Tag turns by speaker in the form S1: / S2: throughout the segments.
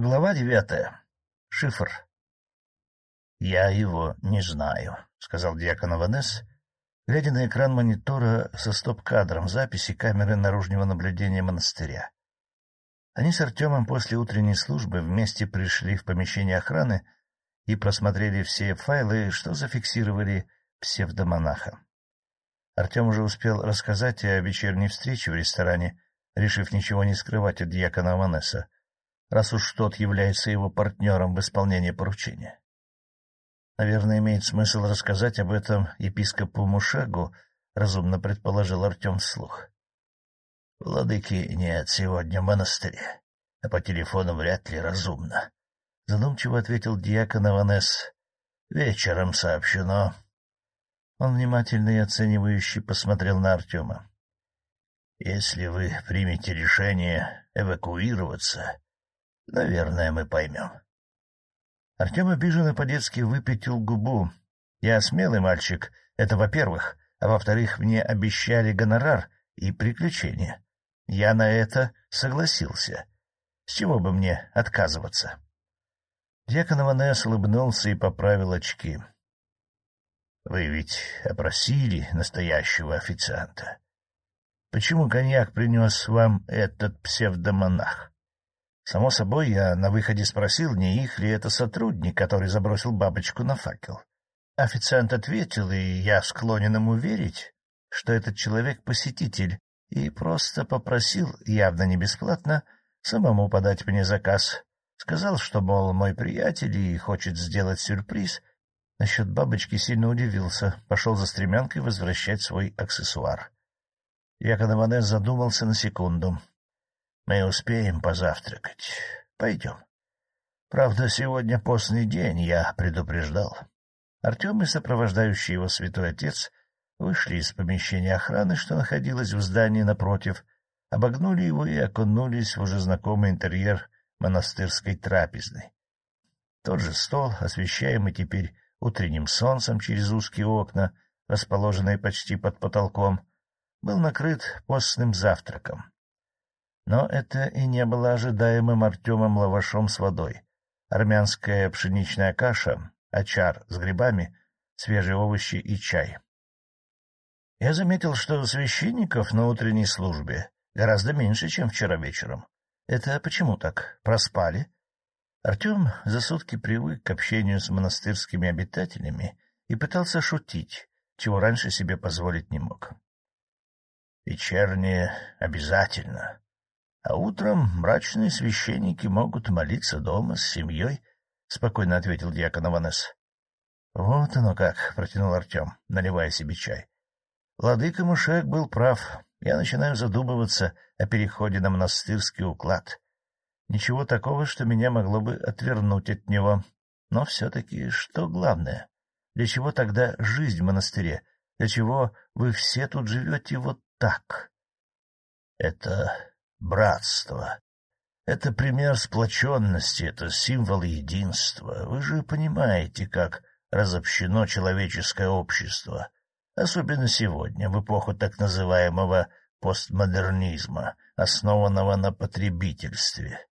S1: Глава девятая. Шифр. — Я его не знаю, — сказал диакон Аванес, глядя на экран монитора со стоп-кадром записи камеры наружного наблюдения монастыря. Они с Артемом после утренней службы вместе пришли в помещение охраны и просмотрели все файлы, что зафиксировали псевдомонаха. Артем уже успел рассказать о вечерней встрече в ресторане, решив ничего не скрывать от дьякона Аванеса, раз уж тот является его партнером в исполнении поручения. Наверное, имеет смысл рассказать об этом епископу Мушагу, — разумно предположил Артем вслух. — Владыки нет сегодня в монастыре, а по телефону вряд ли разумно. Задумчиво ответил диакон Аванес. — Вечером сообщено. Он внимательно и оценивающе посмотрел на Артема. — Если вы примете решение эвакуироваться, наверное, мы поймем. Артем обиженно по-детски выпятил губу. Я смелый мальчик, это во-первых, а во-вторых, мне обещали гонорар и приключения. Я на это согласился. С чего бы мне отказываться? Дьякон Аванес улыбнулся и поправил очки. — Вы ведь опросили настоящего официанта. Почему коньяк принес вам этот псевдомонах? Само собой, я на выходе спросил, не их ли это сотрудник, который забросил бабочку на факел. Официант ответил, и я склонен ему верить, что этот человек — посетитель, и просто попросил, явно не бесплатно, самому подать мне заказ. Сказал, что, мол, мой приятель и хочет сделать сюрприз. Насчет бабочки сильно удивился, пошел за стремянкой возвращать свой аксессуар. Якон Иванес задумался на секунду, мы успеем позавтракать. Пойдем. Правда, сегодня постный день, я предупреждал. Артем и сопровождающий его святой отец вышли из помещения охраны, что находилось в здании напротив, обогнули его и окунулись в уже знакомый интерьер монастырской трапезной. Тот же стол, освещаемый теперь утренним солнцем через узкие окна, расположенные почти под потолком, был накрыт постным завтраком. Но это и не было ожидаемым Артемом лавашом с водой. Армянская пшеничная каша, очар с грибами, свежие овощи и чай. Я заметил, что священников на утренней службе гораздо меньше, чем вчера вечером. Это почему так? Проспали? Артем за сутки привык к общению с монастырскими обитателями и пытался шутить, чего раньше себе позволить не мог. — Вечернее обязательно, а утром мрачные священники могут молиться дома с семьей, — спокойно ответил дьякон Аванес. — Вот оно как, — протянул Артем, наливая себе чай. Владыка Мушек был прав. Я начинаю задумываться о переходе на монастырский уклад. Ничего такого, что меня могло бы отвернуть от него. Но все-таки что главное? Для чего тогда жизнь в монастыре? Для чего вы все тут живете вот так? — Это братство. Это пример сплоченности, это символ единства. Вы же понимаете, как разобщено человеческое общество, особенно сегодня, в эпоху так называемого постмодернизма, основанного на потребительстве.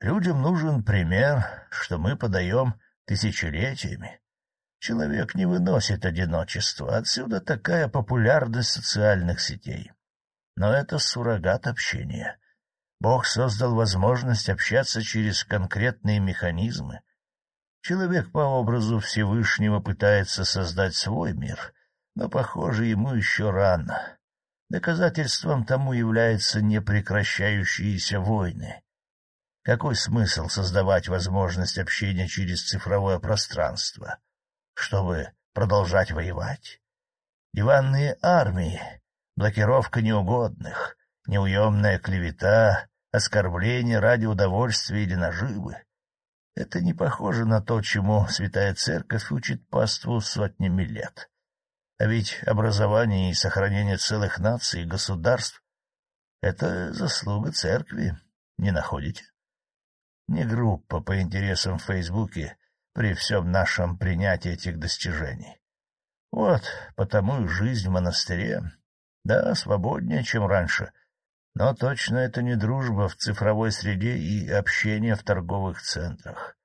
S1: Людям нужен пример, что мы подаем тысячелетиями. Человек не выносит одиночества, отсюда такая популярность социальных сетей но это суррогат общения. Бог создал возможность общаться через конкретные механизмы. Человек по образу Всевышнего пытается создать свой мир, но, похоже, ему еще рано. Доказательством тому являются непрекращающиеся войны. Какой смысл создавать возможность общения через цифровое пространство? Чтобы продолжать воевать? Диванные армии блокировка неугодных, неуемная клевета, оскорбление ради удовольствия или наживы. Это не похоже на то, чему Святая Церковь учит паству сотнями лет. А ведь образование и сохранение целых наций и государств — это заслуга Церкви, не находите? Не группа по интересам в Фейсбуке при всем нашем принятии этих достижений. Вот потому и жизнь в монастыре да, свободнее, чем раньше. Но точно это не дружба в цифровой среде и общение в торговых центрах.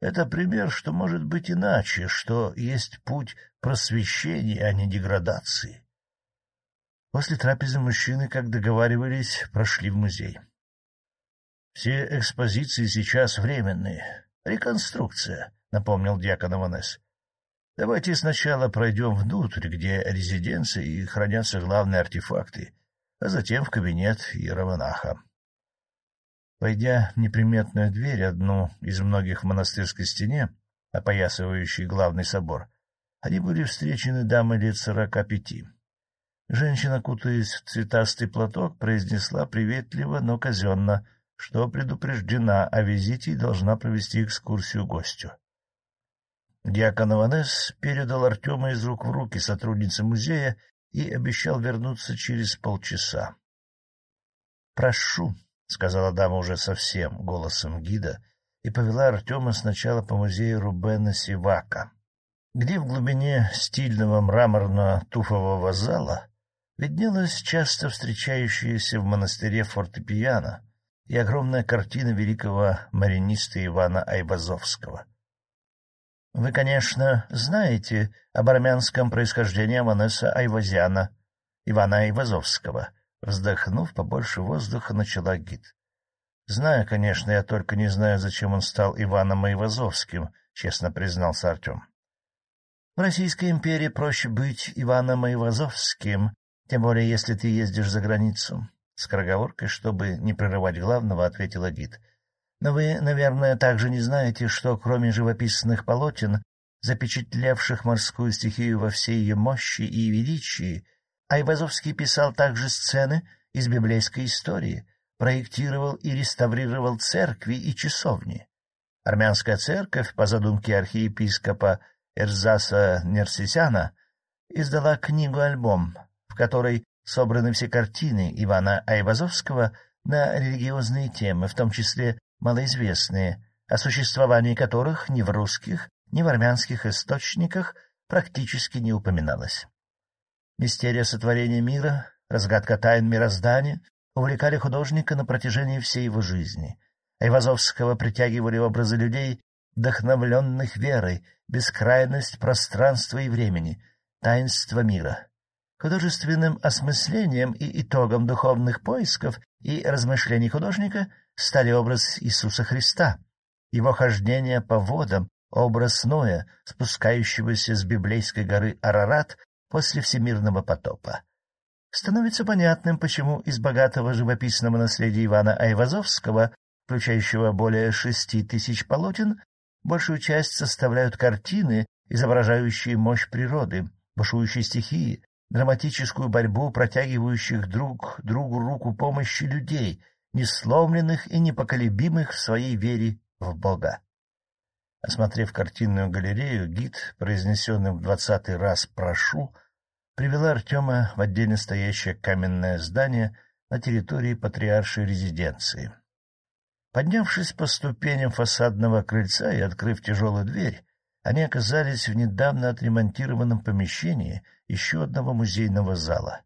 S1: Это пример, что может быть иначе, что есть путь просвещения, а не деградации. После трапезы мужчины, как договаривались, прошли в музей. Все экспозиции сейчас временные. Реконструкция, — напомнил дьякон Иванес. Давайте сначала пройдем внутрь, где резиденция и хранятся главные артефакты, а затем в кабинет иеромонаха. Войдя в неприметную дверь, одну из многих в монастырской стене, опоясывающей главный собор, они были встречены дамой лет сорока пяти. Женщина, кутаясь в цветастый платок, произнесла приветливо, но казенно, что предупреждена о визите и должна провести экскурсию гостю. Диакон Иванес передал Артема из рук в руки сотруднице музея и обещал вернуться через полчаса. — Прошу, — сказала дама уже совсем голосом гида, и повела Артема сначала по музею Рубена Сивака, где в глубине стильного мраморно-туфового зала виднелась часто встречающаяся в монастыре фортепиано и огромная картина великого мариниста Ивана Айвазовского — вы, конечно, знаете об армянском происхождении Аманеса Айвазяна, Ивана Айвазовского. Вздохнув побольше воздуха, начала гид. — Знаю, конечно, я только не знаю, зачем он стал Иваном Айвазовским, — честно признался Артем. — В Российской империи проще быть Иваном Айвазовским, тем более если ты ездишь за границу. Скороговоркой, чтобы не прерывать главного, ответила гид — но вы, наверное, также не знаете, что кроме живописных полотен, запечатлевших морскую стихию во всей ее мощи и величии, Айвазовский писал также сцены из библейской истории, проектировал и реставрировал церкви и часовни. Армянская церковь, по задумке архиепископа Эрзаса Нерсисяна, издала книгу-альбом, в которой собраны все картины Ивана Айвазовского на религиозные темы, в том числе малоизвестные, о существовании которых ни в русских, ни в армянских источниках практически не упоминалось. Мистерия сотворения мира, разгадка тайн мироздания увлекали художника на протяжении всей его жизни. Айвазовского притягивали образы людей, вдохновленных верой, бескрайность пространства и времени, таинство мира. Художественным осмыслением и итогом духовных поисков и размышлений художника стали образ Иисуса Христа, его хождение по водам, образ Ноя, спускающегося с библейской горы Арарат после всемирного потопа. Становится понятным, почему из богатого живописного наследия Ивана Айвазовского, включающего более шести тысяч полотен, большую часть составляют картины, изображающие мощь природы, бушующие стихии, драматическую борьбу протягивающих друг другу руку помощи людей, несломленных и непоколебимых в своей вере в Бога. Осмотрев картинную галерею, гид, произнесенный в двадцатый раз «прошу», привела Артема в отдельно стоящее каменное здание на территории патриаршей резиденции. Поднявшись по ступеням фасадного крыльца и открыв тяжелую дверь, они оказались в недавно отремонтированном помещении еще одного музейного зала.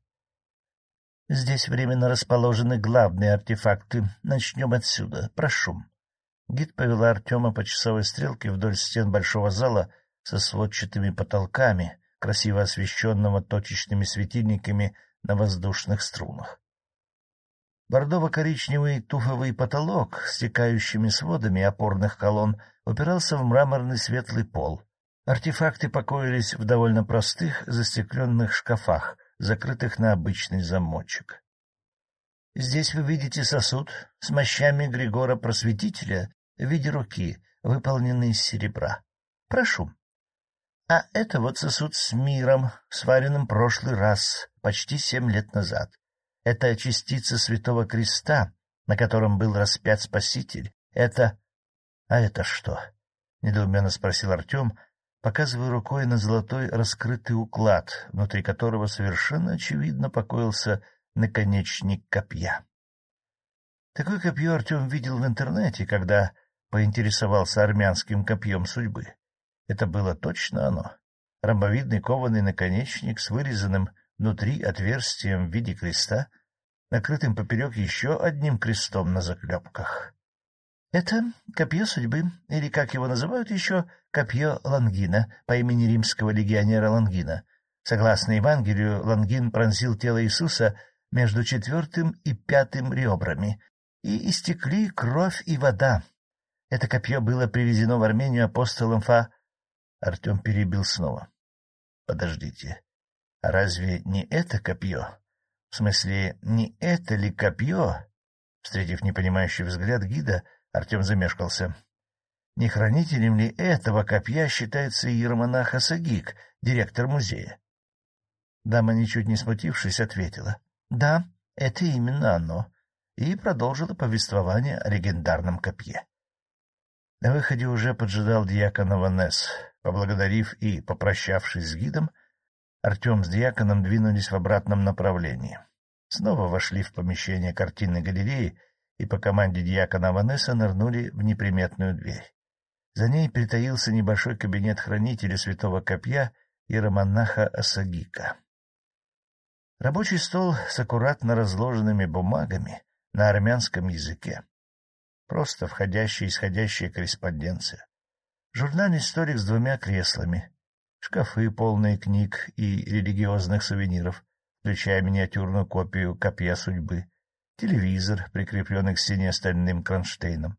S1: Здесь временно расположены главные артефакты. Начнем отсюда. Прошу. Гид повела Артема по часовой стрелке вдоль стен большого зала со сводчатыми потолками, красиво освещенного точечными светильниками на воздушных струнах. Бордово-коричневый туфовый потолок с стекающими сводами опорных колонн упирался в мраморный светлый пол. Артефакты покоились в довольно простых застекленных шкафах, закрытых на обычный замочек. Здесь вы видите сосуд с мощами Григора Просветителя в виде руки, выполненный из серебра. Прошу. А это вот сосуд с миром, сваренным прошлый раз, почти семь лет назад. Это частица Святого Креста, на котором был распят Спаситель. Это... А это что? — недоуменно спросил Артем, показывая рукой на золотой раскрытый уклад, внутри которого совершенно очевидно покоился наконечник копья. Такое копье Артем видел в интернете, когда поинтересовался армянским копьем судьбы. Это было точно оно. Ромбовидный кованый наконечник с вырезанным внутри отверстием в виде креста. накрытым поперек еще одним крестом на заклепках. Это копье судьбы, или, как его называют еще, копье Лангина по имени римского легионера Лангина. Согласно Евангелию, Лангин пронзил тело Иисуса между четвертым и пятым ребрами, и истекли кровь и вода. Это копье было привезено в Армению апостолом Фа... Артем перебил снова. — Подождите, а разве не это копье? В смысле, не это ли копье? Встретив непонимающий взгляд гида, Артем замешкался. Не хранителем ли этого копья считается иеромонах Асагик, директор музея? Дама, ничуть не смутившись, ответила. — Да, это именно оно. И продолжила повествование о легендарном копье. На выходе уже поджидал дьякон Аванес. Поблагодарив и попрощавшись с гидом, Артем с дьяконом двинулись в обратном направлении. Снова вошли в помещение картинной галереи и по команде дьякона Аванеса нырнули в неприметную дверь. За ней притаился небольшой кабинет хранителя святого копья иеромонаха Асагика. Рабочий стол с аккуратно разложенными бумагами на армянском языке. Просто входящая и исходящая корреспонденция. Журнальный столик с двумя креслами, шкафы, полные книг и религиозных сувениров, включая миниатюрную копию «Копья судьбы», телевизор, прикрепленный к стене стальным кронштейном.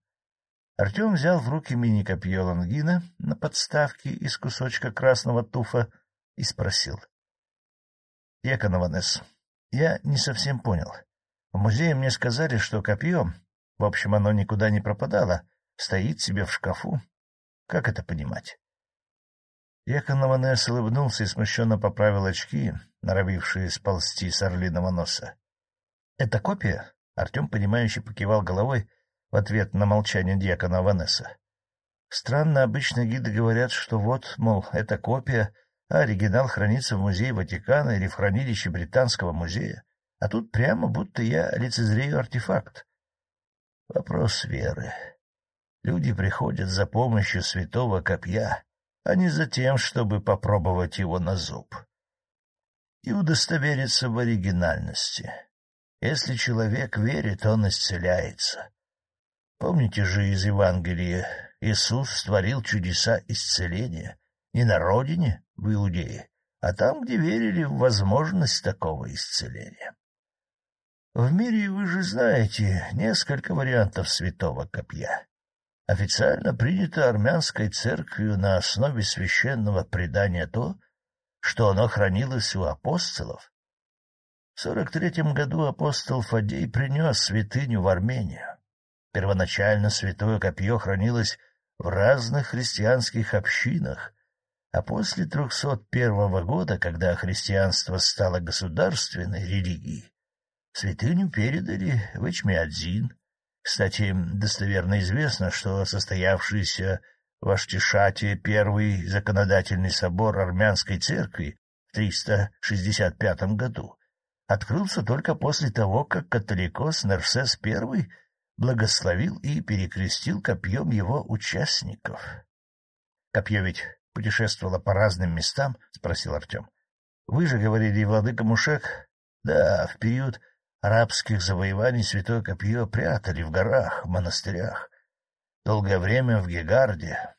S1: Артем взял в руки мини-копье лангина на подставке из кусочка красного туфа и спросил. — Яконованес, я не совсем понял. В музее мне сказали, что копье, в общем, оно никуда не пропадало, стоит себе в шкафу. Как это понимать? Яконованес улыбнулся и смущенно поправил очки, норовившие сползти с орлиного носа. — Это копия? — Артем, понимающе покивал головой в ответ на молчание дьякона Ванесса. Странно, обычно гиды говорят, что вот, мол, это копия, а оригинал хранится в музее Ватикана или в хранилище Британского музея, а тут прямо будто я лицезрею артефакт. Вопрос веры. Люди приходят за помощью святого копья, а не за тем, чтобы попробовать его на зуб. И удостовериться в оригинальности. Если человек верит, он исцеляется. Помните же из Евангелия, Иисус творил чудеса исцеления не на родине, в Иудее, а там, где верили в возможность такого исцеления. В мире, вы же знаете, несколько вариантов святого копья. Официально принято армянской церковью на основе священного предания то, что оно хранилось у апостолов, в сорок третьем году апостол Фадей принес святыню в Армению. Первоначально святое копье хранилось в разных христианских общинах, а после 301 года, когда христианство стало государственной религией, святыню передали в Эчмиадзин. Кстати, достоверно известно, что состоявшийся в Аштишате первый законодательный собор армянской церкви в 365 году открылся только после того, как католикос Нерсес I благословил и перекрестил копьем его участников. — Копье ведь путешествовало по разным местам? — спросил Артем. — Вы же говорили, владыка Мушек? — Да, в период арабских завоеваний святое копье прятали в горах, в монастырях. Долгое время в Гегарде.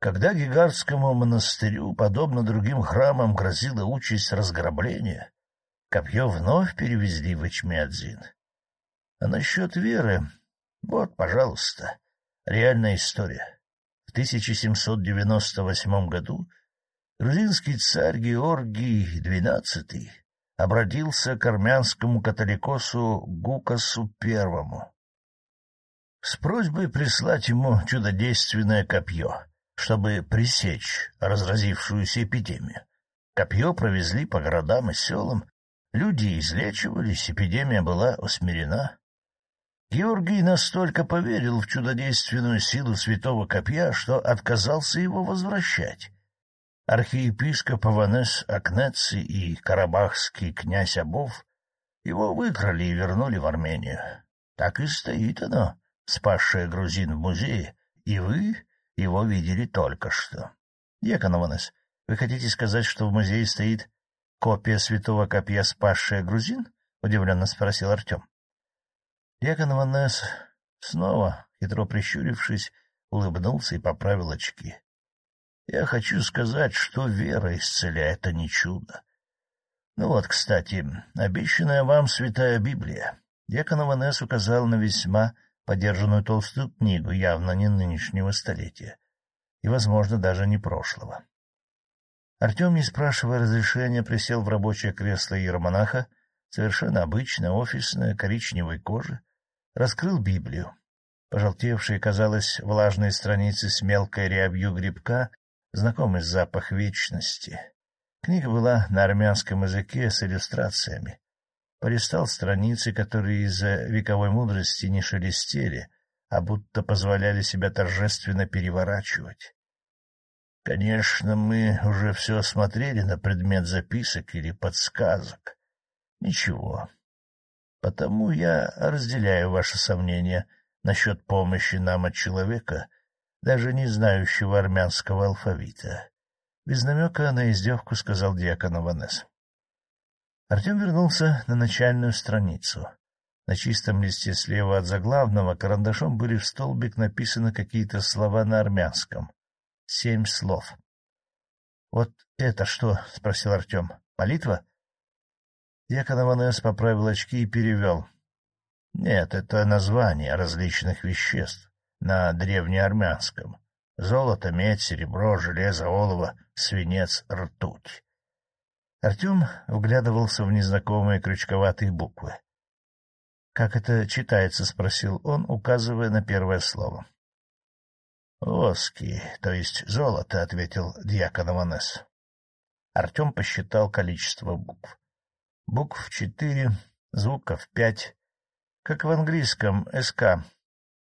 S1: Когда Гигардскому монастырю, подобно другим храмам, грозила участь разграбления, Копье вновь перевезли в Эчмиадзин. А насчет веры... Вот, пожалуйста, реальная история. В 1798 году грузинский царь Георгий XII обратился к армянскому католикосу Гукасу I с просьбой прислать ему чудодейственное копье, чтобы пресечь разразившуюся эпидемию. Копье провезли по городам и селам, Люди излечивались, эпидемия была усмирена. Георгий настолько поверил в чудодейственную силу святого копья, что отказался его возвращать. Архиепископ Аванес Акнеци и карабахский князь Абов его выкрали и вернули в Армению. Так и стоит оно, спасшее грузин в музее, и вы его видели только что. Дьякон Аванес, вы хотите сказать, что в музее стоит Копия святого копья, спасшая грузин? — удивленно спросил Артем. Дьякон Ванесс снова, хитро прищурившись, улыбнулся и поправил очки. — Я хочу сказать, что вера исцеляет, а не чудо. Ну вот, кстати, обещанная вам Святая Библия. Дьякон Ванесс указал на весьма подержанную толстую книгу, явно не нынешнего столетия, и, возможно, даже не прошлого. Артем, не спрашивая разрешения, присел в рабочее кресло иеромонаха, совершенно обычное, офисное, коричневой кожи, раскрыл Библию. Пожелтевшие, казалось, влажные страницы с мелкой рябью грибка, знакомый запах вечности. Книга была на армянском языке с иллюстрациями. Полистал страницы, которые из-за вековой мудрости не шелестели, а будто позволяли себя торжественно переворачивать. Конечно, мы уже все осмотрели на предмет записок или подсказок. Ничего. Потому я разделяю ваши сомнения насчет помощи нам от человека, даже не знающего армянского алфавита. Без намека на издевку сказал диакон Аванес. Артем вернулся на начальную страницу. На чистом листе слева от заглавного карандашом были в столбик написаны какие-то слова на армянском семь слов. — Вот это что? — спросил Артем. — Молитва? Дьякон Аванес поправил очки и перевел. — Нет, это название различных веществ на древнеармянском. Золото, медь, серебро, железо, олово, свинец, ртуть. Артем вглядывался в незнакомые крючковатые буквы. — Как это читается? — спросил он, указывая на первое слово. — Воски, то есть золото, — ответил дьякон Аванес. Артем посчитал количество букв. Букв четыре, звуков пять. Как в английском «СК».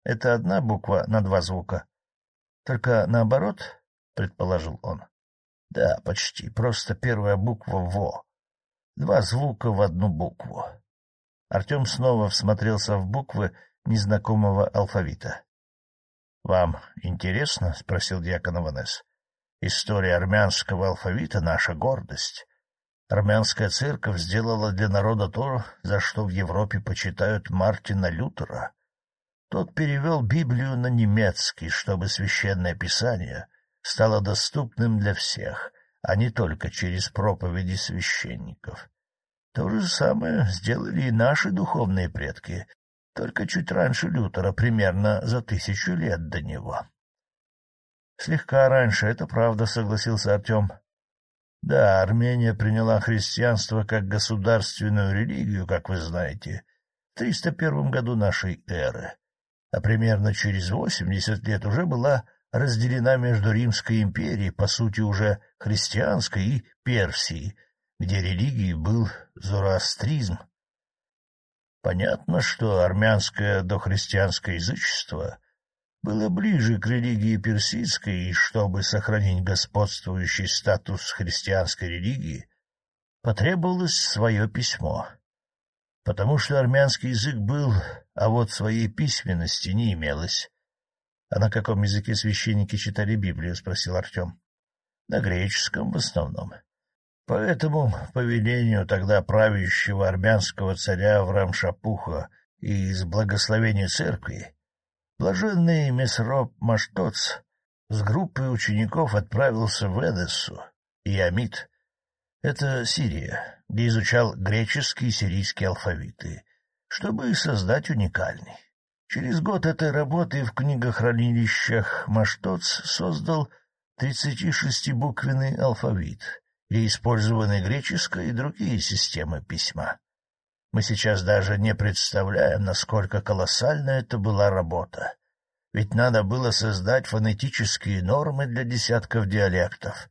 S1: Это одна буква на два звука. Только наоборот, — предположил он. Да, почти. Просто первая буква «во». Два звука в одну букву. Артем снова всмотрелся в буквы незнакомого алфавита. — Вам интересно? — спросил дьякон Аванес. — История армянского алфавита — наша гордость. Армянская церковь сделала для народа то, за что в Европе почитают Мартина Лютера. Тот перевел Библию на немецкий, чтобы священное писание стало доступным для всех, а не только через проповеди священников. То же самое сделали и наши духовные предки, только чуть раньше Лютера, примерно за тысячу лет до него. — Слегка раньше, это правда, — согласился Артем. — Да, Армения приняла христианство как государственную религию, как вы знаете, в 301 году нашей эры, а примерно через 80 лет уже была разделена между Римской империей, по сути уже христианской, и Персией, где религией был зороастризм, Понятно, что армянское дохристианское язычество было ближе к религии персидской, и чтобы сохранить господствующий статус христианской религии, потребовалось свое письмо, потому что армянский язык был, а вот своей письменности не имелось. — А на каком языке священники читали Библию? — спросил Артем. — На греческом в основном. — По велению тогда правящего армянского царя Врамшапуха и из благословения церкви, блаженный Месроп Маштоц с группой учеников отправился в Эдессу и Амид. Это Сирия, где изучал греческий и сирийский алфавиты, чтобы создать уникальный. Через год этой работы в книгохранилищах Маштоц создал 36-буквенный алфавит — где использованы греческая и другие системы письма. Мы сейчас даже не представляем, насколько колоссальна это была работа. Ведь надо было создать фонетические нормы для десятков диалектов,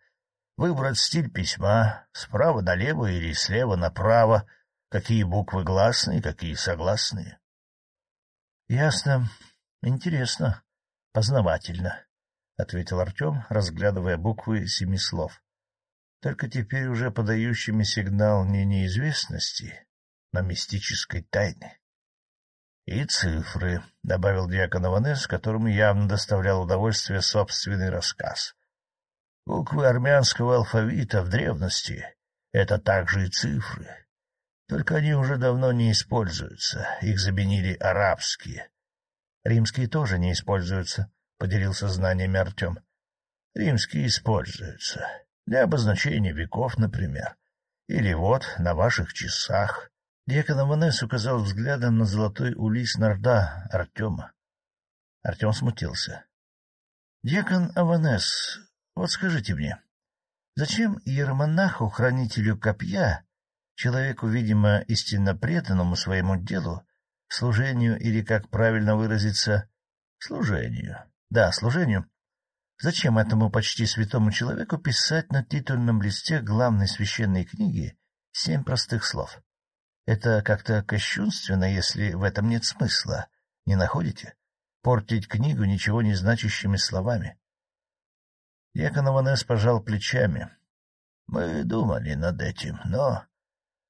S1: выбрать стиль письма справа налево или слева направо, какие буквы гласные, какие согласные. — Ясно. Интересно. Познавательно, — ответил Артем, разглядывая буквы семи слов только теперь уже подающими сигнал не неизвестности, но мистической тайны. — И цифры, — добавил диакон Аванес, которому явно доставлял удовольствие собственный рассказ. Буквы армянского алфавита в древности — это также и цифры. Только они уже давно не используются, их заменили арабские. Римские тоже не используются, — поделился знаниями Артем. Римские используются. Для обозначения веков, например. Или вот, на ваших часах. Дьякон Аванес указал взглядом на золотой улис нарда Артема. Артем смутился. — Дьякон Аванес, вот скажите мне, зачем иеромонаху, хранителю копья, человеку, видимо, истинно преданному своему делу, служению или, как правильно выразиться, служению, да, служению, Зачем этому почти святому человеку писать на титульном листе главной священной книги семь простых слов? Это как-то кощунственно, если в этом нет смысла. Не находите? Портить книгу ничего не значащими словами. Якон Аванес пожал плечами. Мы думали над этим, но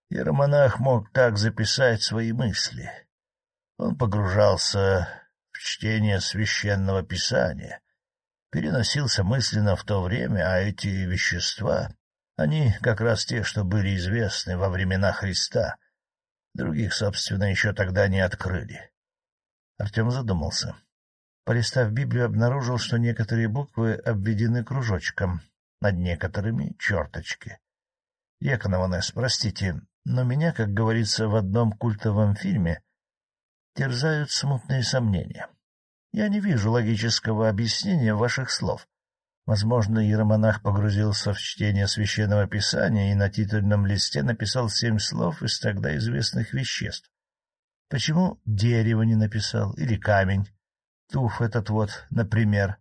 S1: Иеромонах мог так записать свои мысли. Он погружался в чтение священного писания, переносился мысленно в то время, а эти вещества, они как раз те, что были известны во времена Христа. Других, собственно, еще тогда не открыли. Артем задумался. Полистав Библию, обнаружил, что некоторые буквы обведены кружочком, над некоторыми — черточки. — Еконованес, простите, но меня, как говорится в одном культовом фильме, терзают смутные сомнения. Я не вижу логического объяснения ваших слов. Возможно, иеромонах погрузился в чтение священного писания и на титульном листе написал семь слов из тогда известных веществ. Почему дерево не написал или камень? Туф этот вот, например.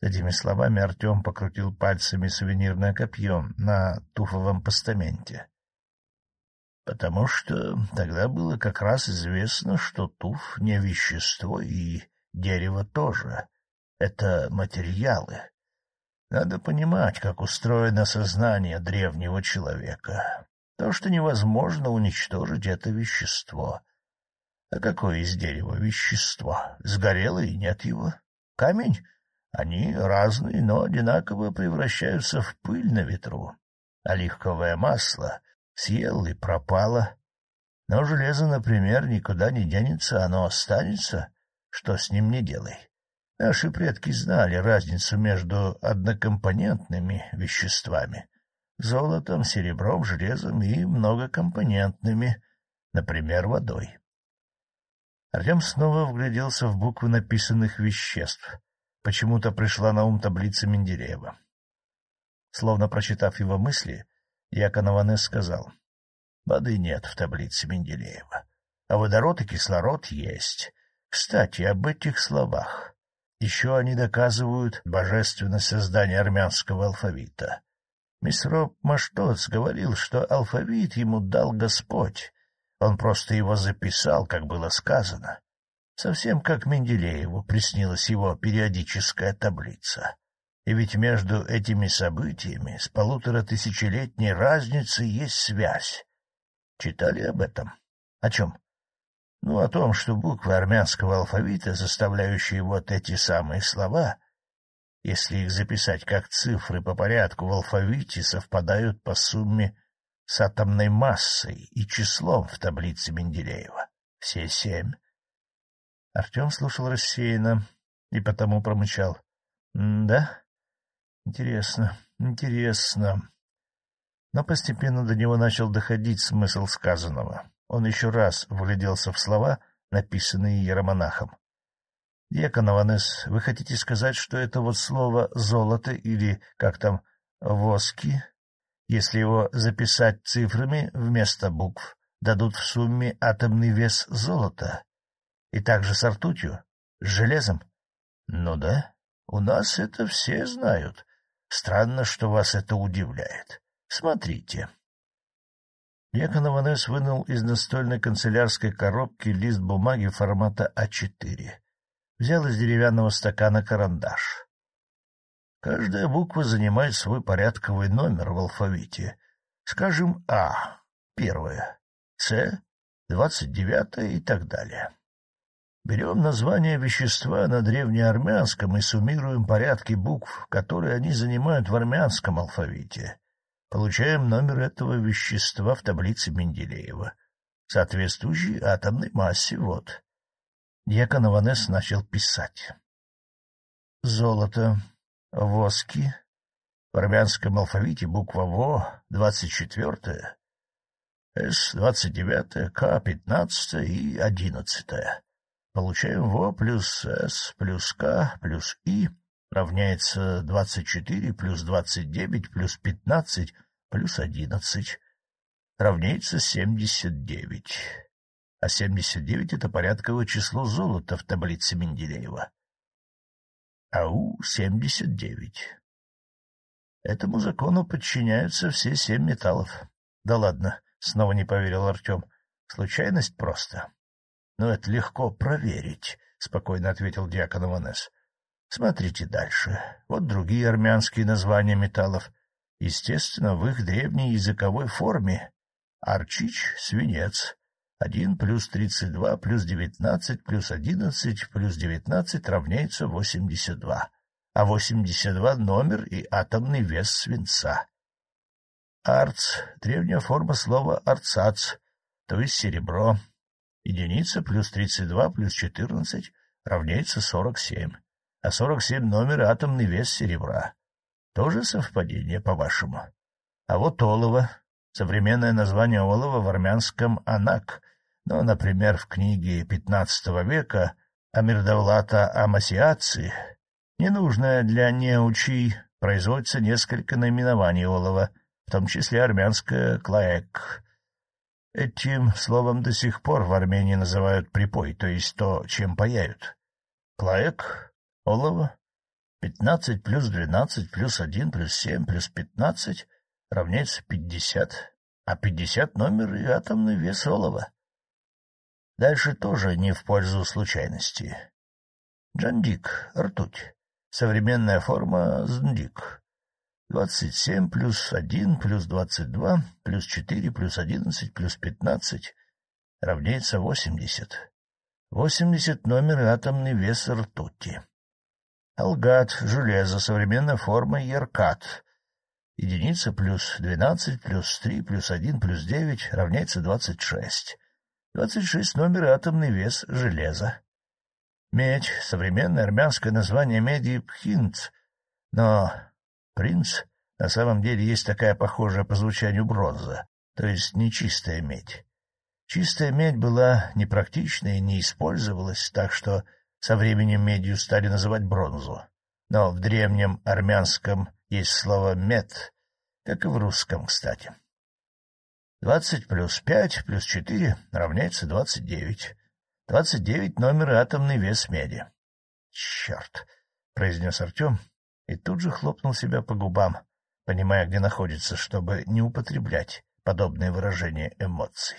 S1: С этими словами Артем покрутил пальцами сувенирное копье на туфовом постаменте. Потому что тогда было как раз известно, что туф — не вещество и Дерево тоже. Это материалы. Надо понимать, как устроено сознание древнего человека. То, что невозможно уничтожить, — это вещество. А какое из дерева вещество? Сгорело и нет его. Камень? Они разные, но одинаково превращаются в пыль на ветру. Оливковое масло съел и пропало. Но железо, например, никуда не денется, оно останется что с ним не делай. Наши предки знали разницу между однокомпонентными веществами — золотом, серебром, железом и многокомпонентными, например, водой. Артем снова вгляделся в буквы написанных веществ. Почему-то пришла на ум таблица Менделеева. Словно прочитав его мысли, Якон Аванес сказал, — Воды нет в таблице Менделеева, а водород и кислород есть. Кстати, об этих словах. Еще они доказывают божественность создания армянского алфавита. Мисроп Маштоц говорил, что алфавит ему дал Господь. Он просто его записал, как было сказано. Совсем как Менделееву приснилась его периодическая таблица. И ведь между этими событиями с полутора тысячелетней разницей есть связь. Читали об этом? О чем? Ну, о том, что буквы армянского алфавита, заставляющие вот эти самые слова, если их записать как цифры по порядку в алфавите, совпадают по сумме с атомной массой и числом в таблице Менделеева. Все семь. Артем слушал рассеянно и потому промычал. — Да? Интересно, интересно. Но постепенно до него начал доходить смысл сказанного. Он еще раз вгляделся в слова, написанные Яромонахом. — Дьякон Аванес, вы хотите сказать, что это вот слово «золото» или, как там, «воски», если его записать цифрами вместо букв, дадут в сумме атомный вес золота? И также с ртутью? С железом? — Ну да, у нас это все знают. Странно, что вас это удивляет. Смотрите. Якон вынул из настольной канцелярской коробки лист бумаги формата А4. Взял из деревянного стакана карандаш. Каждая буква занимает свой порядковый номер в алфавите. Скажем, А — первая, С — двадцать девятая и так далее. Берем название вещества на древнеармянском и суммируем порядки букв, которые они занимают в армянском алфавите. Получаем номер этого вещества в таблице Менделеева, соответствующий атомной массе, вот. Дьякон Иванес начал писать. Золото, воски, в армянском алфавите буква ВО двадцать четвертая, С двадцать девятая, К пятнадцатая и одиннадцатая. Получаем ВО плюс С плюс К плюс И равняется двадцать четыре плюс двадцать девять плюс пятнадцать плюс одиннадцать равняется семьдесят девять. А семьдесят девять — это порядковое число золота в таблице Менделеева. АУ — семьдесят девять. Этому закону подчиняются все семь металлов. Да ладно, снова не поверил Артем. Случайность просто. Но это легко проверить, — спокойно ответил диакон Иванес. Смотрите дальше. Вот другие армянские названия металлов. Естественно, в их древней языковой форме. Арчич — свинец. Один плюс тридцать два плюс девятнадцать плюс одиннадцать плюс девятнадцать равняется восемьдесят два а 82 — номер и атомный вес свинца. Арц — древняя форма слова «арцац», то есть серебро. Единица плюс 32 плюс 14 равняется 47, а 47 — номер и атомный вес серебра. Тоже совпадение, по-вашему? А вот олово. Современное название олова в армянском — анак, но, например, в книге XV века Амирдавлата Амасиаци Ненужное для неучи производится несколько наименований олова, в том числе армянское «клаэк». Этим словом до сих пор в Армении называют припой, то есть то, чем паяют. Клаэк, олово, пятнадцать плюс двенадцать плюс один плюс семь плюс пятнадцать равняется пятьдесят, а пятьдесят — номер и атомный вес олова. Дальше тоже не в пользу случайности. Джандик, ртуть. Современная форма «Здик». Двадцать семь плюс один плюс двадцать два плюс четыре плюс одиннадцать плюс пятнадцать равняется восемьдесят. Восемьдесят — номер и атомный вес ртути. Алгат — железо, современная форма Еркат. Единица плюс двенадцать плюс три плюс один плюс девять равняется двадцать шесть. Двадцать шесть — номер атомный вес железа. Медь — современное армянское название меди — пхинц, но принц на самом деле есть такая похожая по звучанию бронза, то есть нечистая медь. Чистая медь была непрактичной и не использовалась, так что со временем медью стали называть бронзу. Но в древнем армянском есть слово «мед», как и в русском, кстати. Двадцать плюс пять плюс четыре равняется двадцать девять. Двадцать девять — номер атомный вес меди. — Черт! — произнес Артем и тут же хлопнул себя по губам, понимая, где находится, чтобы не употреблять подобные выражения эмоций.